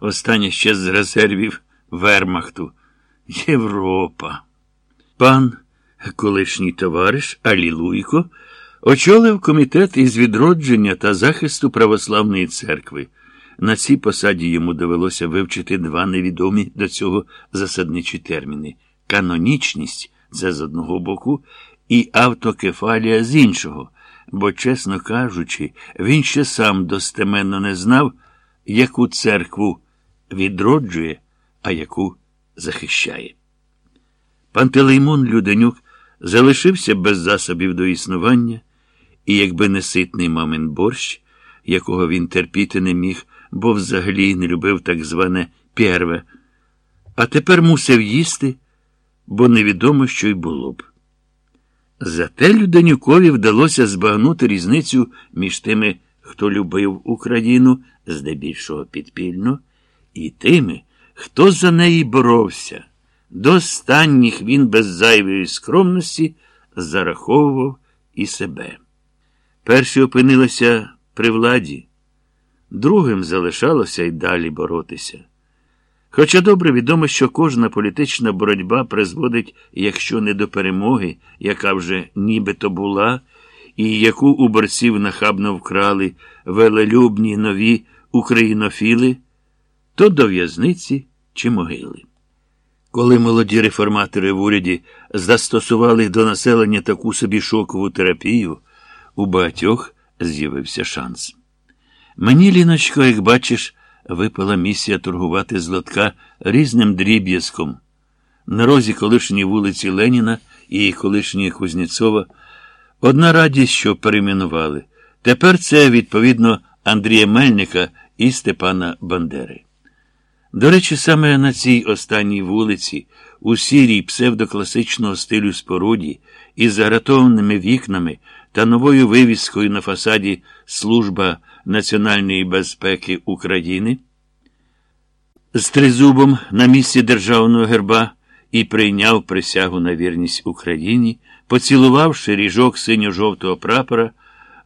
Останнє ще з резервів Вермахту. Європа. Пан, колишній товариш Алілуйко, очолив комітет із відродження та захисту православної церкви. На цій посаді йому довелося вивчити два невідомі до цього засадничі терміни канонічність це з одного боку, і автокефалія з іншого, бо, чесно кажучи, він ще сам достеменно не знав, яку церкву відроджує, а яку захищає. Пантелеймон Люденюк залишився без засобів до існування, і якби не ситний мамин борщ, якого він терпіти не міг, бо взагалі не любив так зване перве, а тепер мусив їсти, бо невідомо, що й було б. Зате Люденюкові вдалося збагнути різницю між тими, хто любив Україну, здебільшого підпільно, і тими, хто за неї боровся. До останніх він без зайвої скромності зараховував і себе. Перші опинилися при владі, другим залишалося й далі боротися. Хоча добре відомо, що кожна політична боротьба призводить, якщо не до перемоги, яка вже нібито була, і яку у борців нахабно вкрали велелюбні нові українофіли, то до в'язниці чи могили. Коли молоді реформатори в уряді застосували до населення таку собі шокову терапію, у багатьох з'явився шанс. Мені, Ліночко, як бачиш, випала місія торгувати з лотка різним дріб'язком. На розі колишньої вулиці Леніна і колишньої Кузнєцова одна радість, що перейменували. Тепер це, відповідно, Андрія Мельника і Степана Бандери. До речі, саме на цій останній вулиці, у сірій псевдокласичного стилю споруді, із загратованими вікнами та новою вивіскою на фасаді Служба національної безпеки України, з тризубом на місці державного герба і прийняв присягу на вірність Україні, поцілувавши ріжок синьо-жовтого прапора,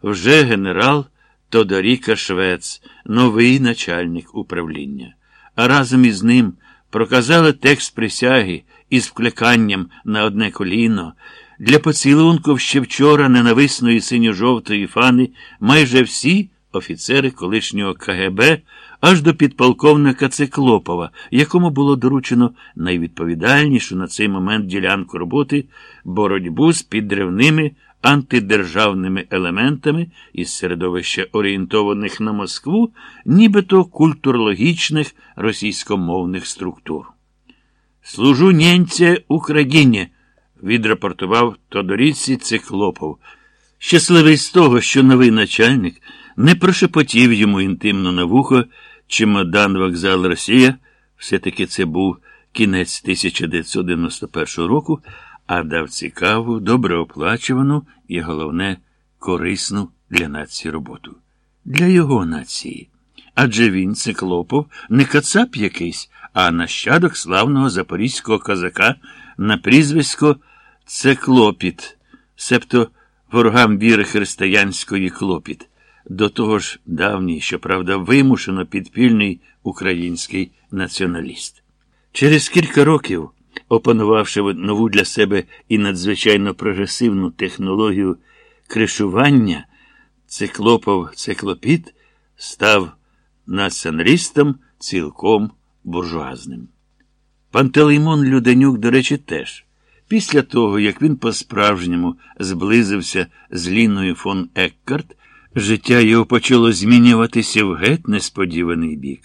вже генерал Тодоріка Швец, новий начальник управління а разом із ним проказали текст присяги із вкликанням на одне коліно. Для поцілунків ще вчора ненависної синьо-жовтої фани майже всі офіцери колишнього КГБ аж до підполковника Циклопова, якому було доручено найвідповідальнішу на цей момент ділянку роботи боротьбу з підривними антидержавними елементами із середовища орієнтованих на Москву, нібито культурологічних російськомовних структур. Служу нєнця Україні, відрапортував Тодоріці Циклопов, щасливий з того, що новий начальник не прошепотів йому інтимно на вухо чемодан вокзал Росія, все-таки це був кінець 1991 року а дав цікаву, добре оплачувану і, головне, корисну для нації роботу. Для його нації. Адже він, циклопов, не кацап якийсь, а нащадок славного запорізького козака на прізвисько Цеклопіт, себто ворогам віри християнської клопіт, до того ж давній, щоправда, вимушено підпільний український націоналіст. Через кілька років опанувавши нову для себе і надзвичайно прогресивну технологію кришування, циклопов циклопіт став націоналістом цілком буржуазним. Пантелеймон Люденюк, до речі, теж. Після того, як він по-справжньому зблизився з Ліною фон Еккарт, життя його почало змінюватися в геть несподіваний бік.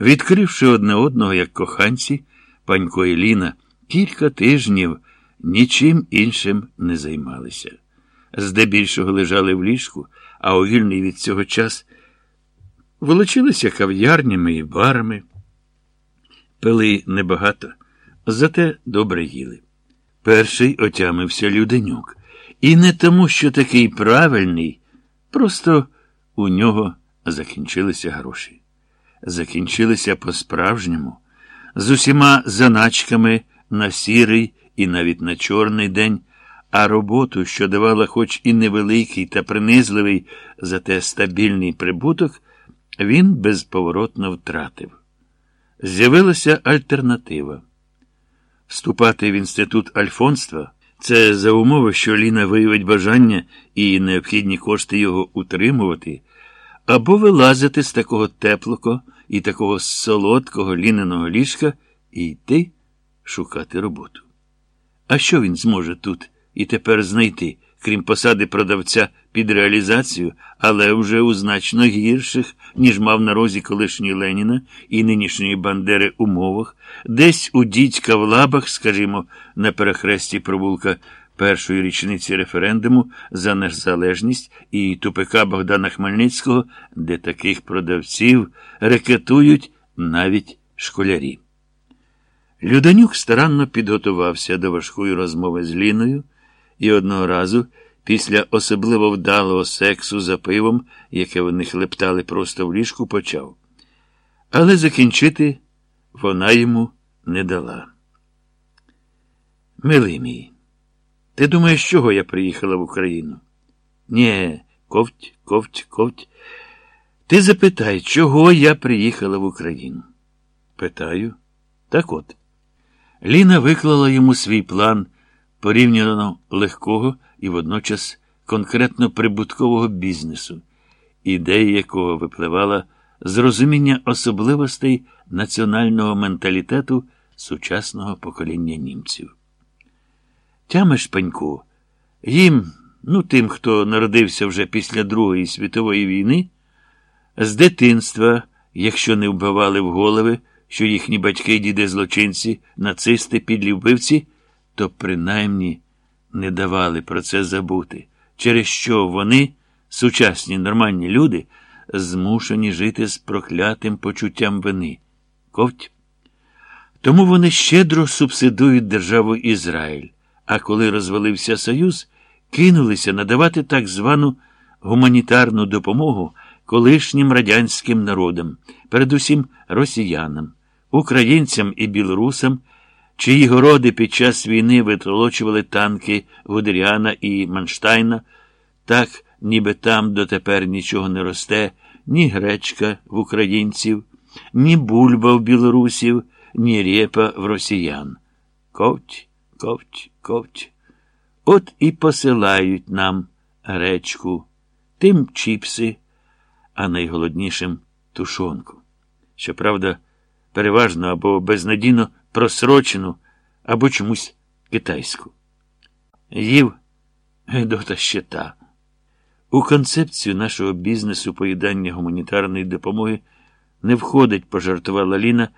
Відкривши одне одного як коханці, Панько і Ліна кілька тижнів нічим іншим не займалися. Здебільшого лежали в ліжку, а у вільний від цього час волочилися кав'ярнями і барами. Пили небагато, зате добре їли. Перший отямився Люденюк. І не тому, що такий правильний, просто у нього закінчилися гроші. Закінчилися по-справжньому з усіма заначками на сірий і навіть на чорний день, а роботу, що давала хоч і невеликий та принизливий, зате стабільний прибуток, він безповоротно втратив. з'явилася альтернатива. Вступати в інститут альфонства це за умови, що Ліна виявить бажання і необхідні кошти його утримувати, або вилазити з такого теплого і такого солодкого ліненого ліжка і йти шукати роботу. А що він зможе тут і тепер знайти, крім посади продавця під реалізацію, але вже у значно гірших, ніж мав на розі колишньої Леніна і нинішньої Бандери умовах, десь у дідька в лабах, скажімо, на перехресті провулка першої річниці референдуму за незалежність і тупика Богдана Хмельницького, де таких продавців рекетують навіть школярі. Люданюк старанно підготувався до важкої розмови з Ліною і одного разу, після особливо вдалого сексу за пивом, яке вони хлептали просто в ліжку, почав. Але закінчити вона йому не дала. Милий мій, ти думаєш, чого я приїхала в Україну? Нє, ковть, ковть, ковть. Ти запитай, чого я приїхала в Україну? Питаю. Так от. Ліна виклала йому свій план порівняно легкого і водночас конкретно прибуткового бізнесу, ідея якого випливала з розуміння особливостей національного менталітету сучасного покоління німців. Тямиш, пеньку, їм, ну тим, хто народився вже після Другої світової війни, з дитинства, якщо не вбивали в голови, що їхні батьки, діди злочинці, нацисти, підлі вбивці, то принаймні не давали про це забути, через що вони, сучасні нормальні люди, змушені жити з проклятим почуттям вини. Ковть. Тому вони щедро субсидують державу Ізраїль, а коли розвалився Союз, кинулися надавати так звану гуманітарну допомогу колишнім радянським народам, передусім росіянам, українцям і білорусам, чиї городи під час війни витолочували танки Гудеріана і Манштайна, так, ніби там дотепер нічого не росте, ні гречка в українців, ні бульба в білорусів, ні рєпа в росіян. Ковть, ковть, ковть. От і посилають нам гречку, тим чіпси, а найголоднішим тушонку. Щоправда, переважно або безнадійно просрочену, або чомусь китайську. Їв Гедота щита. У концепцію нашого бізнесу поїдання гуманітарної допомоги не входить, пожартувала Ліна.